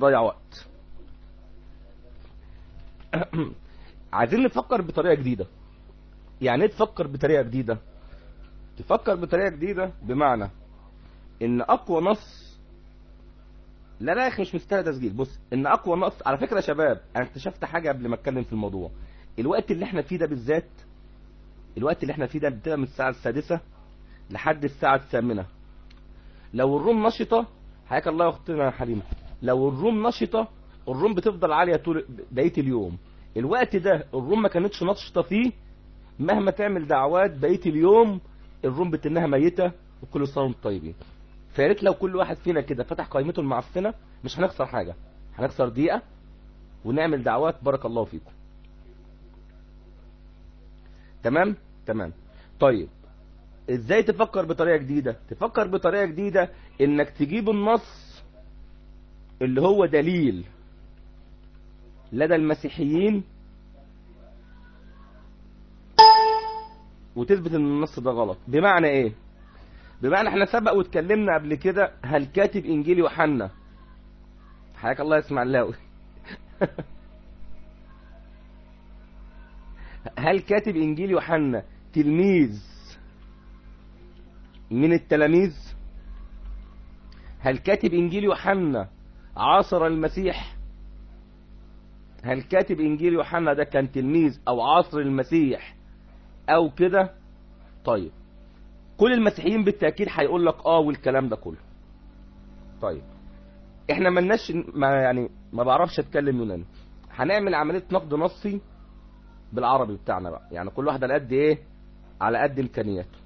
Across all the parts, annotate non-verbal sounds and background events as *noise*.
ضيع وقت. *clears throat* عايزين نفكر بطريقة جديدة. يعني إيه تفكر بطريقة جديدة؟ تفكر بطريقة جديدة بمعنى إن أقوى نص لا لا يا أخي مش مستاهل تسجيل. بص إن أقوى نص على فكرة يا شباب أنا اكتشفت حاجة قبل ما أتكلم في الموضوع. الوقت اللي إحنا فيه ده بالذات الوقت اللي إحنا فيه ده بتبقى من الساعة السادسة لحد الساعة الثامنة. لو الروم نشطة حياك الله يا أختنا حليمة. لو الروم نشطة الروم بتفضل عالية طول بقية اليوم. الوقت ده الروم ما كانتش نشطة فيه مهما تعمل دعوات بقية اليوم الروم بتنها ميتة وكل سنة وأنتم طيبين. فياريت لو كل واحد فينا كده فتح قائمته المعفنة مش هنخسر حاجة. هنخسر دقيقة ونعمل دعوات بارك الله فيكم. تمام؟ تمام. طيب إزاي تفكر بطريقة جديدة؟ تفكر بطريقة جديدة إنك تجيب النص اللي هو دليل لدى المسيحيين وتثبت إن النص ده غلط. بمعنى إيه؟ بمعنى إحنا سبق واتكلمنا قبل كده هل كاتب إنجيل يوحنا؟ حياك الله يسمع اللاوي *laughs* هل كاتب إنجيل يوحنا تلميذ من التلاميذ؟ هل كاتب إنجيل يوحنا عاصر المسيح. هل كاتب إنجيل يوحنا ده كان تلميذ أو عاصر المسيح أو كده؟ طيب. كل المسيحيين بالتأكيد هيقول لك آه والكلام ده كله. طيب. إحنا ما يعني ما بعرفش أتكلم يوناني. هنعمل عملية نقد نصي بالعربي بتاعنا بقى. يعني كل واحد على قد إيه؟ على قد إمكانياته.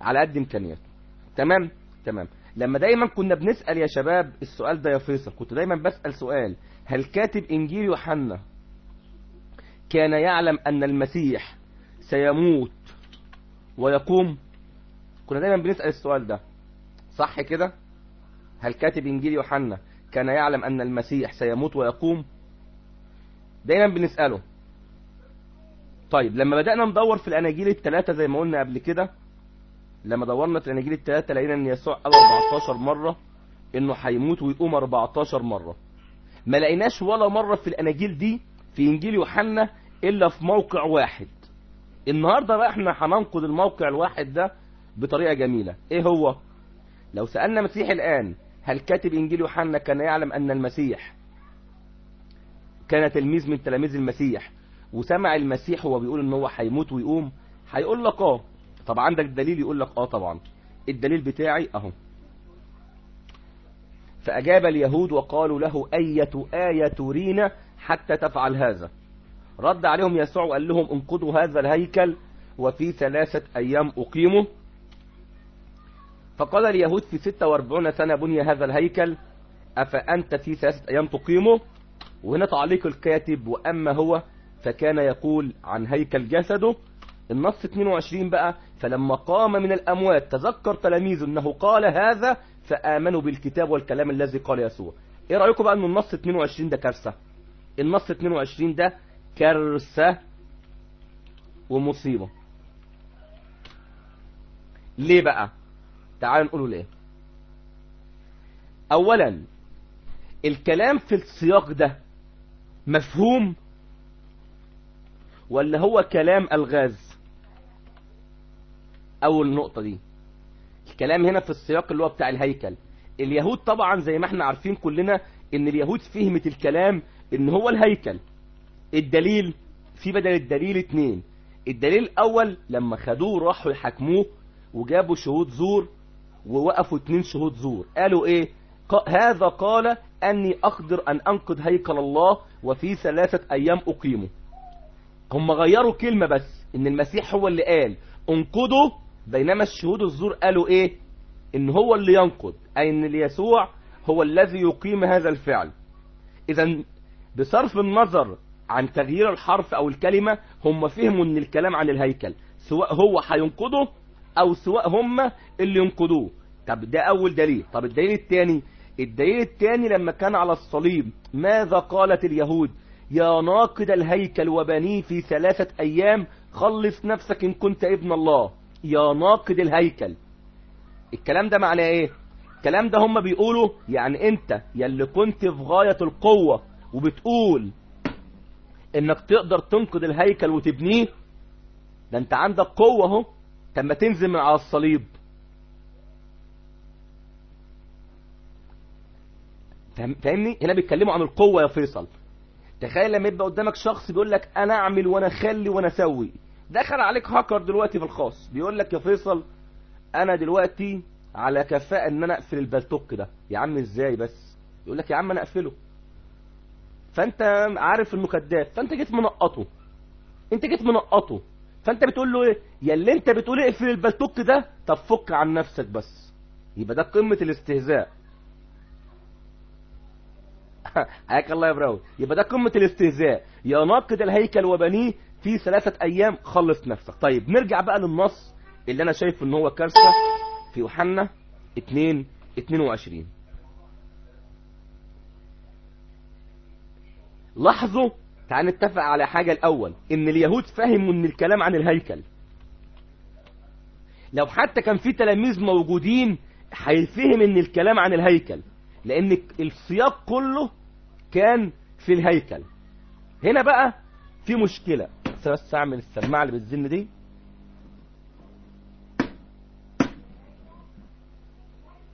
على قد إمكانياته. تمام؟ تمام. لما دايما كنا بنسأل يا شباب السؤال ده يا فيصل كنت دايما بسأل سؤال هل كاتب إنجيل يوحنا كان يعلم أن المسيح سيموت ويقوم؟ كنا دايما بنسأل السؤال ده. صح كده؟ هل كاتب إنجيل يوحنا كان يعلم أن المسيح سيموت ويقوم؟ دايما بنسأله. طيب لما بدأنا ندور في الأناجيل الثلاثة زي ما قلنا قبل كده لما دورنا في الاناجيل الثلاثة لقينا إن يسوع قال 14 مرة إنه هيموت ويقوم 14 مرة. ما لقيناش ولا مرة في الأناجيل دي في إنجيل يوحنا إلا في موقع واحد. النهاردة بقى إحنا هننقد الموقع الواحد ده بطريقة جميلة. إيه هو؟ لو سألنا مسيح الآن هل كاتب إنجيل يوحنا كان يعلم أن المسيح كان تلميذ من تلاميذ المسيح؟ وسمع المسيح وهو بيقول إن هو هيموت ويقوم هيقول لك آه طب عندك دليل يقول لك آه طبعا. الدليل بتاعي أهو. فأجاب اليهود وقالوا له أية آية ترينا حتى تفعل هذا. رد عليهم يسوع وقال لهم انقضوا هذا الهيكل وفي ثلاثة أيام أقيمه فقال اليهود في 46 سنة بني هذا الهيكل أفأنت في ثلاثة أيام تقيمه؟ وهنا تعليق الكاتب وأما هو فكان يقول عن هيكل جسده النص 22 بقى فلما قام من الأموات تذكر تلاميذه أنه قال هذا فآمنوا بالكتاب والكلام الذي قال يسوع. إيه رأيكم بقى أن النص 22 ده كارثة؟ النص 22 ده كارثة ومصيبة. ليه بقى؟ تعالوا نقوله ليه. اولا الكلام في السياق ده مفهوم ولا هو كلام الغاز؟ أول نقطة دي. الكلام هنا في السياق اللي هو بتاع الهيكل. اليهود طبعا زي ما إحنا عارفين كلنا إن اليهود فهمت الكلام إن هو الهيكل. الدليل في بدل الدليل اتنين. الدليل الأول لما خدوه راحوا يحاكموه وجابوا شهود زور ووقفوا اتنين شهود زور. قالوا إيه؟ هذا قال أني أقدر أن أنقذ هيكل الله وفي ثلاثة أيام أقيمه. هم غيروا كلمة بس إن المسيح هو اللي قال انقذوا بينما الشهود الزور قالوا إيه؟ إن هو اللي ينقذ أي إن يسوع هو الذي يقيم هذا الفعل. اذا بصرف النظر عن تغيير الحرف أو الكلمة هم فهموا إن الكلام عن الهيكل سواء هو هينقذه أو سواء هم اللي ينقذوه طب ده أول دليل. طب الدليل الثاني الدليل الثاني لما كان على الصليب ماذا قالت اليهود؟ يا ناقد الهيكل وبنيه في ثلاثة أيام خلص نفسك إن كنت ابن الله. يا ناقد الهيكل. الكلام ده معناه إيه؟ الكلام ده هم بيقولوا يعني أنت يلي كنت في غاية القوة وبتقول إنك تقدر تنقذ الهيكل وتبنيه ده أنت عندك قوة أهو. طب ما تنزل من على الصليب. فاهم- فاهمني؟ هنا بيتكلموا عن القوة يا فيصل. تخيل لما يبقى قدامك شخص بيقول لك أنا أعمل وأنا أخلي وأنا أسوي. دخل عليك هاكر دلوقتي في الخاص. بيقول لك يا فيصل أنا دلوقتي على كفاءة إن أنا أقفل البلتوك ده. يا عم إزاي بس؟ يقول لك يا عم أنا أقفله. فأنت عارف انه كذاب فأنت جيت منقطه. أنت جيت منقطه. فأنت بتقول له إيه؟ يا اللي أنت بتقول اقفل البلتوك ده. طب فك عن نفسك بس. يبقى ده قمة الاستهزاء. *laughs* حياك الله يا براوي. يبقى ده قمة الاستهزاء. يا ناقد الهيكل وبنيه في ثلاثة أيام خلص نفسك. طيب نرجع بقى للنص اللي أنا شايف إن هو كارثة في يوحنا 2 22 لاحظوا؟ تعال نتفق على حاجة الأول إن اليهود فهموا إن الكلام عن الهيكل. لو حتى كان في تلاميذ موجودين هيفهم إن الكلام عن الهيكل لأن السياق كله كان في الهيكل. هنا بقى في مشكلة. بس بس أعمل السماعة اللي بتزن دي.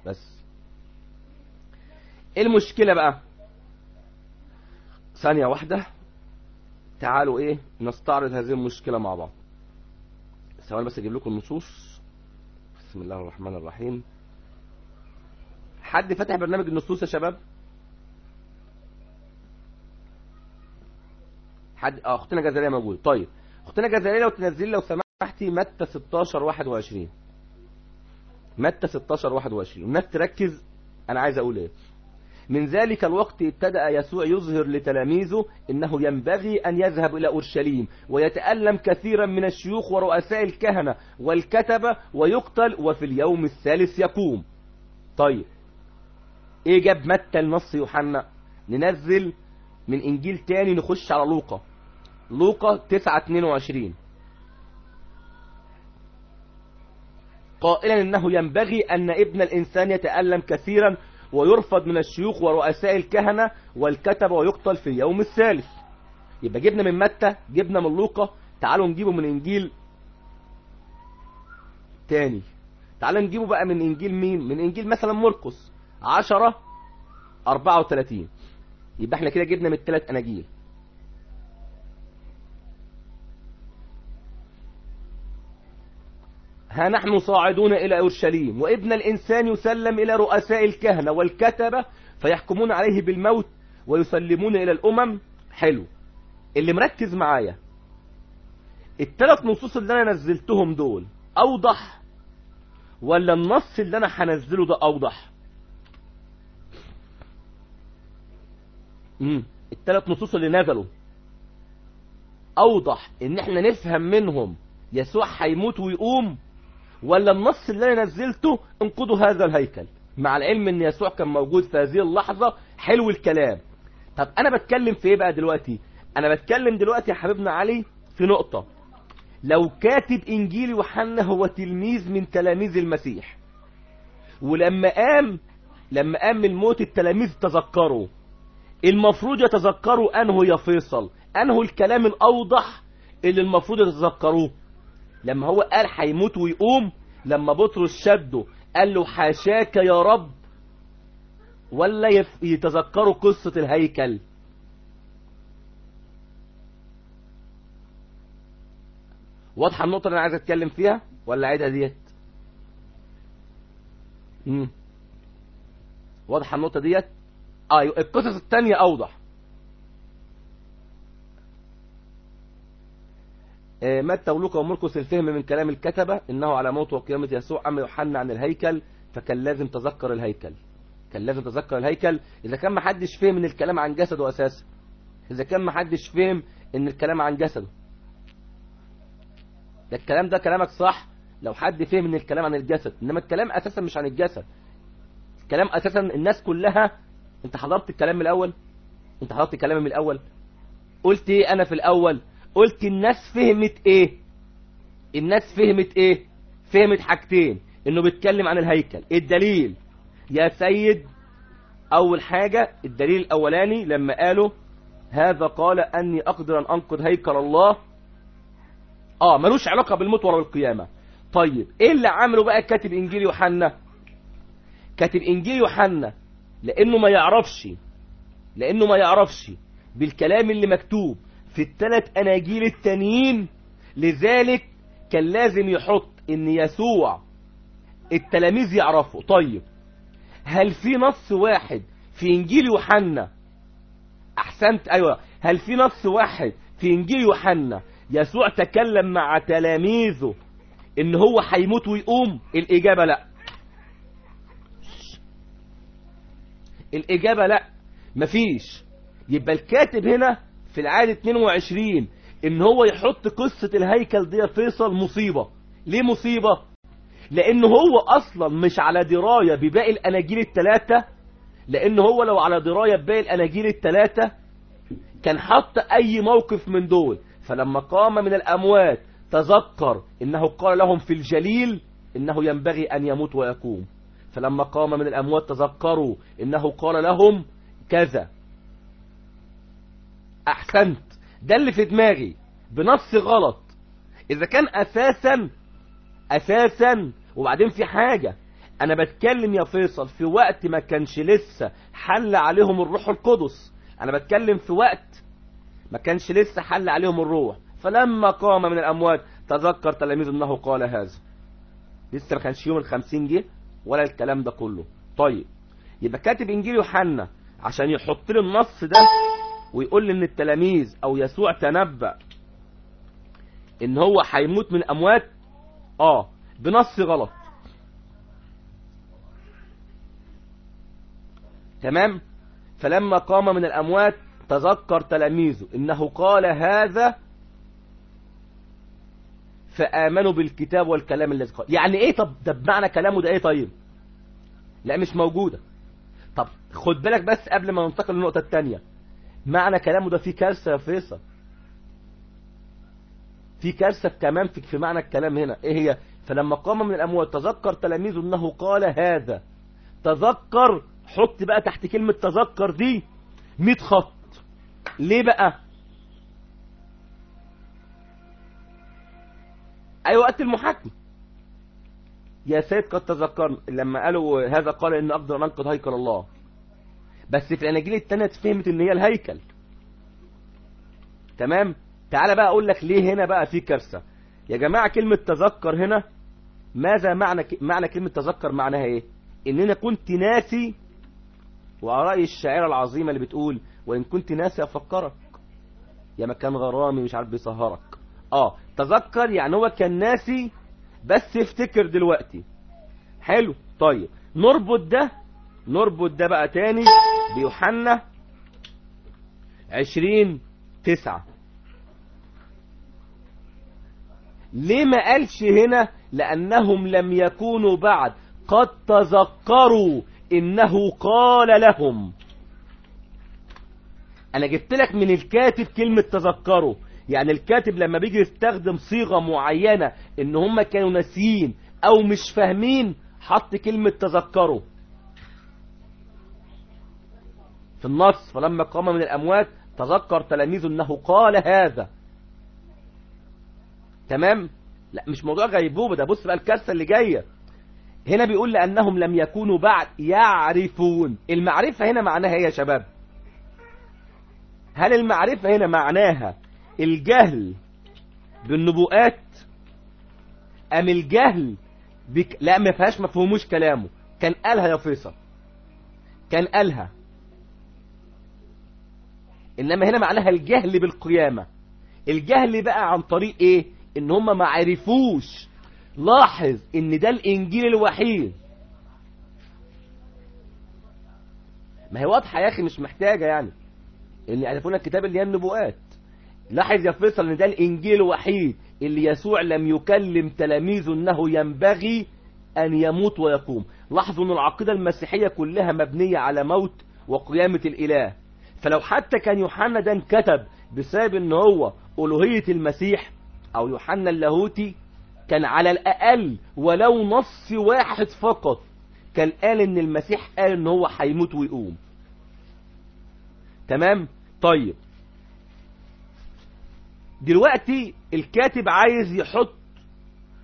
بس. إيه المشكلة بقى؟ ثانية واحدة. تعالوا إيه نستعرض هذه المشكلة مع بعض. ثواني بس أجيب لكم النصوص بسم الله الرحمن الرحيم. حد فتح برنامج النصوص يا شباب؟ حد آه أختنا جزائرية موجود. طيب أختنا جزائرية لو تنزل لو سمحتي متى 16 21 متى 16 21 الناس تركز أنا عايز أقول إيه. من ذلك الوقت ابتدأ يسوع يظهر لتلاميذه إنه ينبغي أن يذهب إلى أورشليم ويتألم كثيرا من الشيوخ ورؤساء الكهنة والكتبة ويقتل وفي اليوم الثالث يقوم. طيب إيه جاب متى النص يوحنا؟ ننزل من إنجيل تاني نخش على لوقا. لوقا 9 22 قائلا إنه ينبغي أن ابن الإنسان يتألم كثيرا ويرفض من الشيوخ ورؤساء الكهنة والكتبة ويقتل في اليوم الثالث. يبقى جبنا من متى؟ جبنا من لوقا. تعالوا نجيبه من إنجيل تاني. تعالوا نجيبه بقى من إنجيل مين؟ من إنجيل مثلا مرقس. 10 34 يبقى إحنا كده جبنا من الثلاث أناجيل. ها نحن صاعدون إلى أورشليم وابن الإنسان يسلم إلى رؤساء الكهنة والكتبة فيحكمون عليه بالموت ويسلمون إلى الأمم. حلو. اللي مركز معايا الثلاث نصوص اللي أنا نزلتهم دول أوضح ولا النص اللي أنا هنزله ده أوضح؟ امم الثلاث نصوص اللي نزلوا أوضح إن إحنا نفهم منهم يسوع هيموت ويقوم ولا النص اللي أنا نزلته انقذوا هذا الهيكل. مع العلم إن يسوع كان موجود في هذه اللحظة حلو الكلام. طب أنا بتكلم في إيه بقى دلوقتي؟ أنا بتكلم دلوقتي يا حبيبنا علي في نقطة. لو كاتب إنجيل يوحنا هو تلميذ من تلاميذ المسيح. ولما قام لما قام من الموت التلاميذ تذكروا. المفروض يتذكروا أنه يا فيصل. أنه الكلام الأوضح اللي المفروض يتذكروه. لما هو قال هيموت ويقوم لما بطرس شده قال له حاشاك يا رب ولا يتذكروا قصة الهيكل. واضحة النقطة اللي أنا عايز أتكلم فيها ولا عيدها ديت. واضحة النقطة ديت؟ أيوة القصص التانية أوضح. متى ولوقا ومرقس الفهم من كلام الكتبة إنه على موت وقيامة يسوع أما يوحنا عن الهيكل فكان لازم تذكر الهيكل. كان لازم تذكر الهيكل. إذا كان ما حدش فهم إن الكلام عن جسده أساسا. إذا كان ما حدش فهم إن الكلام عن جسده. ده الكلام ده كلامك صح لو حد فهم إن الكلام عن الجسد. إنما الكلام أساسا مش عن الجسد. الكلام أساسا الناس كلها أنت حضرت الكلام من الأول؟ أنت حضرت الكلام من الأول؟ قلت إيه أنا في الأول؟ قلت الناس فهمت إيه؟ الناس فهمت إيه؟ فهمت حاجتين. إنه بيتكلم عن الهيكل. الدليل. يا سيد أول حاجة الدليل الأولاني لما قالوا هذا قال أني أقدر أن أنقذ هيكل الله. آه ملوش علاقة بالموت ولا بالقيامة. طيب إيه اللي عمله بقى كاتب إنجيل يوحنا؟ كاتب إنجيل يوحنا لأنه ما يعرفش لأنه ما يعرفش بالكلام اللي مكتوب. في الثلاث أناجيل التانيين. لذلك كان لازم يحط إن يسوع التلاميذ يعرفوا. طيب هل في نص واحد في إنجيل يوحنا؟ أحسنت أيوه. هل في نص واحد في إنجيل يوحنا يسوع تكلم مع تلاميذه إن هو هيموت ويقوم؟ الإجابة لأ. الإجابة لأ. مفيش. يبقى الكاتب هنا في العادة 22 إن هو يحط قصة الهيكل دي فيصل مصيبة. ليه مصيبة؟ لأن هو أصلا مش على دراية بباقي الأناجيل التلاتة. لأن هو لو على دراية بباقي الأناجيل التلاتة كان حط أي موقف من دول. فلما قام من الأموات تذكر إنه قال لهم في الجليل إنه ينبغي أن يموت ويقوم. فلما قام من الأموات تذكروا إنه قال لهم كذا. أحسنت. ده اللي في دماغي. بنص غلط. إذا كان أساسا أساسا. وبعدين في حاجة. أنا بتكلم يا فيصل في وقت ما كانش لسه حل عليهم الروح القدس. أنا بتكلم في وقت ما كانش لسه حل عليهم الروح. فلما قام من الأموات تذكر تلاميذ أنه قال هذا. لسه ما كانش يوم الخمسين جه ولا الكلام ده كله. طيب يبقى كاتب إنجيل يوحنا عشان يحط لي النص ده. ويقول لي إن التلاميذ أو يسوع تنبأ إن هو هيموت من أموات؟ آه بنص غلط. تمام؟ فلما قام من الأموات تذكر تلاميذه إنه قال هذا فآمنوا بالكتاب والكلام الذي قال. يعني إيه؟ طب ده بمعنى كلامه ده إيه طيب؟ لا مش موجودة. طب خد بالك بس قبل ما ننتقل للنقطة التانية. معنى كلامه ده فيه كارثة يا فيصل. في كارثة كمان في, في معنى الكلام هنا. إيه هي؟ فلما قام من الاموات تذكر تلاميذه أنه قال هذا. تذكر حط بقى تحت كلمة تذكر دي 100 خط. ليه بقى؟ اي وقت المحاكمة. يا سيد قد تذكرنا. لما قالوا هذا قال إن أقدر أن أنقذ هيكل الله. بس في الأناجيل التانية اتفهمت إن هي الهيكل. تمام؟ تعال بقى أقول لك ليه هنا بقى في كارثة. يا جماعة كلمة تذكر هنا ماذا معنى ك... معنى كلمة تذكر معناها إيه؟ ان أنا كنت ناسي وراي الشاعرة العظيمة اللي بتقول وإن كنت ناسي أفكرك. يا مكان غرامي مش عارف بيسهرك. آه تذكر يعني هو كان ناسي بس افتكر دلوقتي. حلو طيب نربط ده نربط ده بقى تاني بيوحنا عشرين تسعة. ليه ما قالش هنا لأنهم لم يكونوا بعد؟ قد تذكروا إنه قال لهم. أنا جبت لك من الكاتب كلمة تذكروا. يعني الكاتب لما بيجي يستخدم صيغة معينة إن هم كانوا ناسيين أو مش فاهمين حط كلمة تذكروا. في النص فلما قام من الأموات تذكر تلاميذه أنه قال هذا. تمام؟ لا مش موضوع غيبوبة ده بص بقى الكارثة اللي جاية. هنا بيقول لأنهم لم يكونوا بعد يعرفون. المعرفة هنا معناها إيه يا شباب؟ هل المعرفة هنا معناها الجهل بالنبوءات؟ أم الجهل بك... لا ما فيهاش مفهوموش كلامه. كان قالها يا فيصل. كان قالها. إنما هنا معناها الجهل بالقيامة. الجهل بقى عن طريق إيه؟ إن هم ما عرفوش. لاحظ إن ده الإنجيل الوحيد. ما هي واضحة يا أخي مش محتاجة يعني. إن يعرفون الكتاب اللي هي النبوءات. لاحظ يا فيصل إن ده الإنجيل الوحيد. اللي يسوع لم يكلم تلاميذه إنه ينبغي أن يموت ويقوم. لاحظوا إن العقيدة المسيحية كلها مبنية على موت وقيامة الإله. فلو حتى كان يوحنا ده انكتب بسبب إن هو ألوهية المسيح أو يوحنا اللاهوتي كان على الأقل ولو نص واحد فقط كان قال إن المسيح قال إن هو هيموت ويقوم. تمام؟ طيب. دلوقتي الكاتب عايز يحط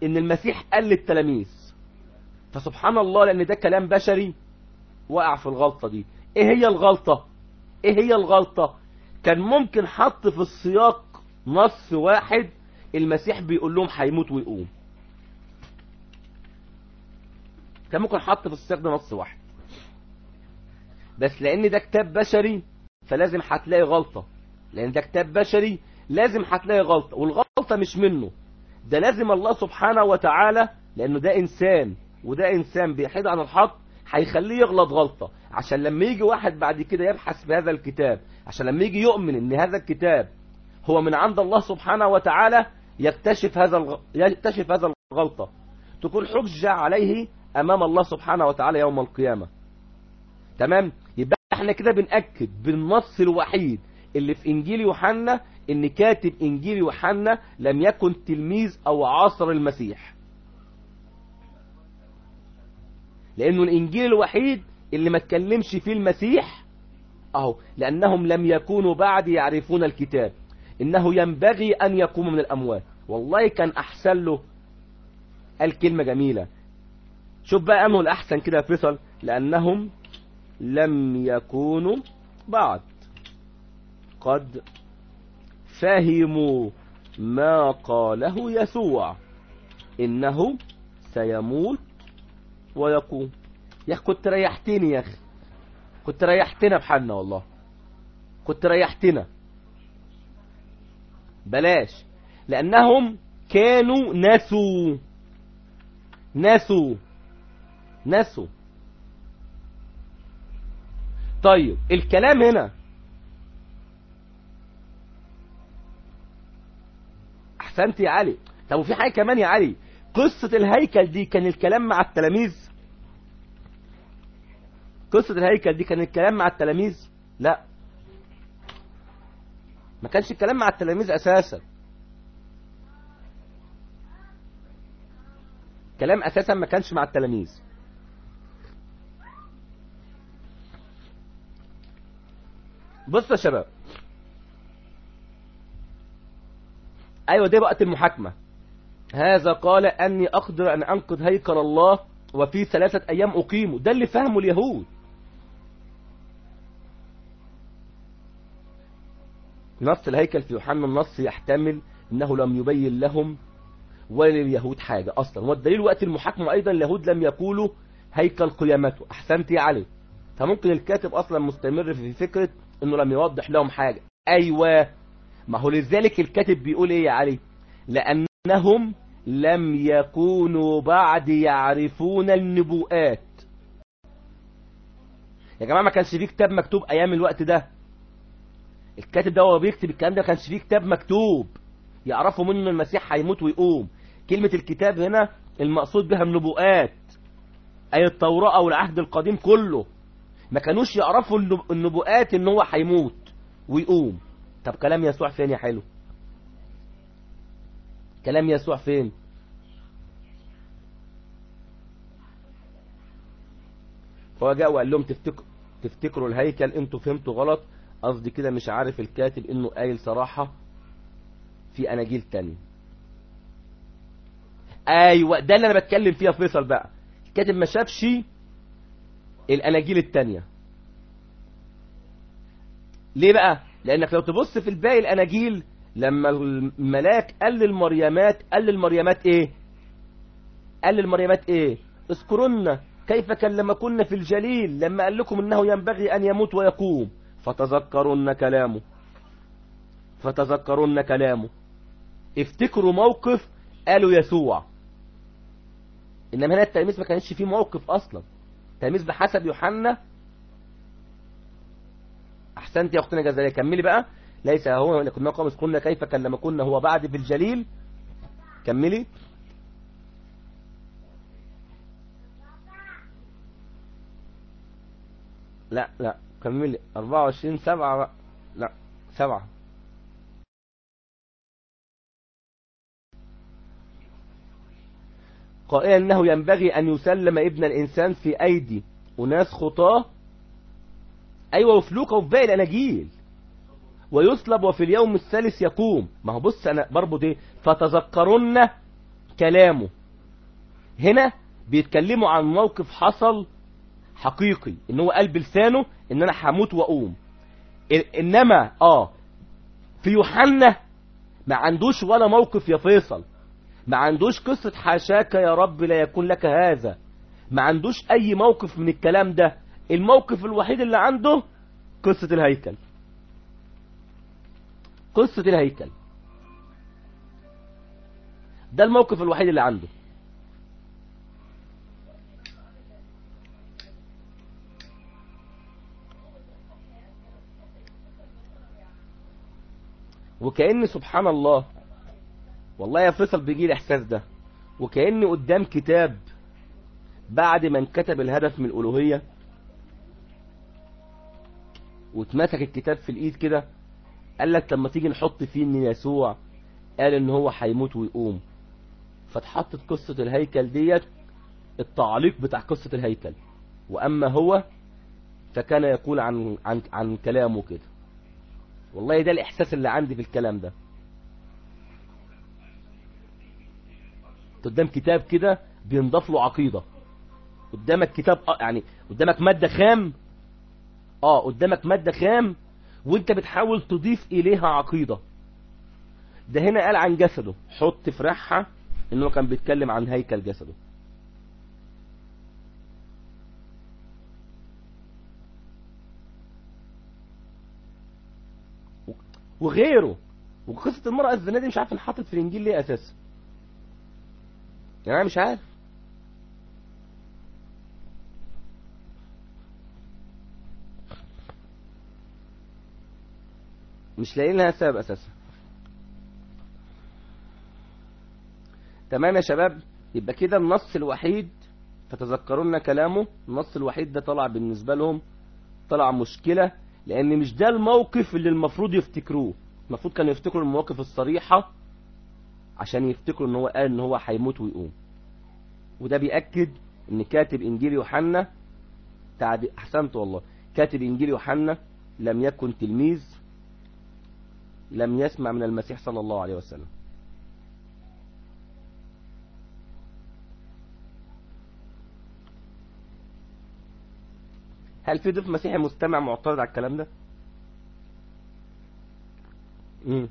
إن المسيح قال للتلاميذ فسبحان الله لأن ده كلام بشري وقع في الغلطة دي. إيه هي الغلطة؟ إيه هي الغلطة؟ كان ممكن حط في السياق نص واحد المسيح بيقول لهم هيموت ويقوم. كان ممكن حط في السياق ده نص واحد. بس لأن ده كتاب بشري فلازم هتلاقي غلطة. لأن ده كتاب بشري لازم هتلاقي غلطة. والغلطة مش منه. ده لازم الله سبحانه وتعالى لأنه ده إنسان وده إنسان بيحيد عن الحق هيخليه يغلط غلطة. عشان لما يجي واحد بعد كده يبحث في هذا الكتاب عشان لما يجي يؤمن إن هذا الكتاب هو من عند الله سبحانه وتعالى يكتشف هذا. يكتشف هذا الغلطة. تكون حجة عليه أمام الله سبحانه وتعالى يوم القيامة. تمام؟ يبقى إحنا كده بنأكد بالنص الوحيد اللي في إنجيل يوحنا إن كاتب إنجيل يوحنا لم يكن تلميذ أو عاصر المسيح. لأنه الإنجيل الوحيد اللي ما اتكلمش فيه المسيح أهو لأنهم لم يكونوا بعد يعرفون الكتاب. إنه ينبغي أن يقوم من الأموات. والله كان أحسن له قال كلمة جميلة. شوف بقى أنه الأحسن كده فيصل لأنهم لم يكونوا بعد. قد فهموا ما قاله يسوع. إنه سيموت ويقوم. يا أخي كنت ريحتني يا أخي كنت ريحتنا بحالنا والله. كنت ريحتنا. بلاش. لأنهم كانوا نسوا. نسوا. نسوا. طيب الكلام هنا. أحسنت يا علي. طب وفي حاجة كمان يا علي. قصة الهيكل دي كان الكلام مع التلاميذ؟ قصة الهيكل دي كان الكلام مع التلاميذ؟ لا. ما كانش الكلام مع التلاميذ أساسا. كلام أساسا ما كانش مع التلاميذ. بص يا شباب. أيوه دي وقت المحاكمة. هذا قال أني أقدر أن أنقذ هيكل الله وفي ثلاثة أيام أقيمه. ده اللي فهمه اليهود. نص الهيكل في يوحنا النص يحتمل إنه لم يبين لهم ولا لليهود حاجة أصلا. والدليل وقت المحاكمة أيضا اليهود لم يقولوا هيكل قيامته. أحسنت يا علي. فممكن الكاتب أصلا مستمر في فكرة إنه لم يوضح لهم حاجة. أيوه. ما هو لذلك الكاتب بيقول إيه يا علي؟ لأنهم لم يكونوا بعد يعرفون النبوءات. يا جماعة ما كانش فيه كتاب مكتوب أيام الوقت ده الكاتب ده هو بيكتب الكلام ده ما كانش فيه كتاب مكتوب. يعرفوا منه المسيح هيموت ويقوم. كلمة الكتاب هنا المقصود بها النبوءات أي التوراة أو العهد القديم كله. ما كانوش يعرفوا النبوءات إن هو هيموت ويقوم. طب كلام يسوع فين يا حلو؟ كلام يسوع فين؟ فهو جاء وقال لهم تفتكروا تفتكروا الهيكل أنتوا فهمتوا غلط. قصدي كده مش عارف الكاتب إنه قايل صراحة في أناجيل تاني أيوه ده اللي أنا بتكلم فيها فيصل بقى. الكاتب ما شافش الأناجيل التانية. ليه بقى؟ لأنك لو تبص في الباقي الأناجيل لما الملاك قال للمريمات قال للمريمات إيه؟ قال للمريمات إيه؟ اذكرن كيف كلمكن في الجليل لما قال لكم إنه ينبغي أن يموت ويقوم. فتذكرن كلامه. فتذكرن كلامه. افتكروا موقف قالوا يسوع. إنما هنا التلميذ ما كانش فيه موقف أصلا. التلميذ بحسب يوحنا. أحسنت يا أختنا جزائريه كملي بقى. ليس هو لكن قام قلنا كيف كلمكن هو بعد في الجليل كملي. لا لا. كملي 24 سبعة بقى. لا سبعة. قائلا إنه ينبغي أن يسلم ابن الإنسان في أيدي. وناس خطاة. أيوه وفي لوقا وفي باقي الاناجيل ويصلب وفي اليوم الثالث يقوم. ما هو بص أنا بربط إيه فتذكرن كلامه. هنا بيتكلموا عن موقف حصل حقيقي إن هو قال بلسانه إن أنا هموت وأقوم. إنما آه في يوحنا ما عندوش ولا موقف يا فيصل. ما عندوش قصة حاشاك يا رب لا يكون لك هذا. ما عندوش أي موقف من الكلام ده. الموقف الوحيد اللي عنده قصة الهيكل. قصة الهيكل. ده الموقف الوحيد اللي عنده. وكأن سبحان الله والله يا فيصل بيجي الإحساس ده وكأني قدام كتاب بعد ما انكتب الهدف من الألوهية واتمسك الكتاب في الإيد كده قال لك لما تيجي نحط فيه ان يسوع قال إن هو هيموت ويقوم. فاتحطت قصة الهيكل ديت التعليق بتاع قصة الهيكل. وأما هو فكان يقول عن عن عن كلامه كده. والله ده الإحساس اللي عندي في الكلام ده. قدام كتاب كده بينضاف له عقيدة. قدامك كتاب يعني قدامك مادة خام. آه قدامك مادة خام وأنت بتحاول تضيف إليها عقيدة. ده هنا قال عن جسده. حط في رحة إنه كان بيتكلم عن هيكل جسده. وغيره. وقصة المرأة الزنا دي مش عارف انحطت في الإنجيل ليه أساسا. يعني مش عارف. مش لاقيين لها سبب أساسا. تمام يا شباب؟ يبقى كده النص الوحيد فتذكرون كلامه. النص الوحيد ده طلع بالنسبة لهم طلع مشكلة. لأن مش ده الموقف اللي المفروض يفتكروه. المفروض كانوا يفتكروا المواقف الصريحة عشان يفتكروا إن هو قال إن هو هيموت ويقوم. وده بيأكد إن كاتب إنجيل يوحنا. أحسنت والله. كاتب إنجيل يوحنا لم يكن تلميذ لم يسمع من المسيح صلى الله عليه وسلم. هل في ضيف مسيحي مستمع معترض على الكلام ده مم.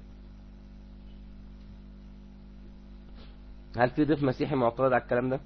هل في ضيف مسيحي معترض على الكلام ده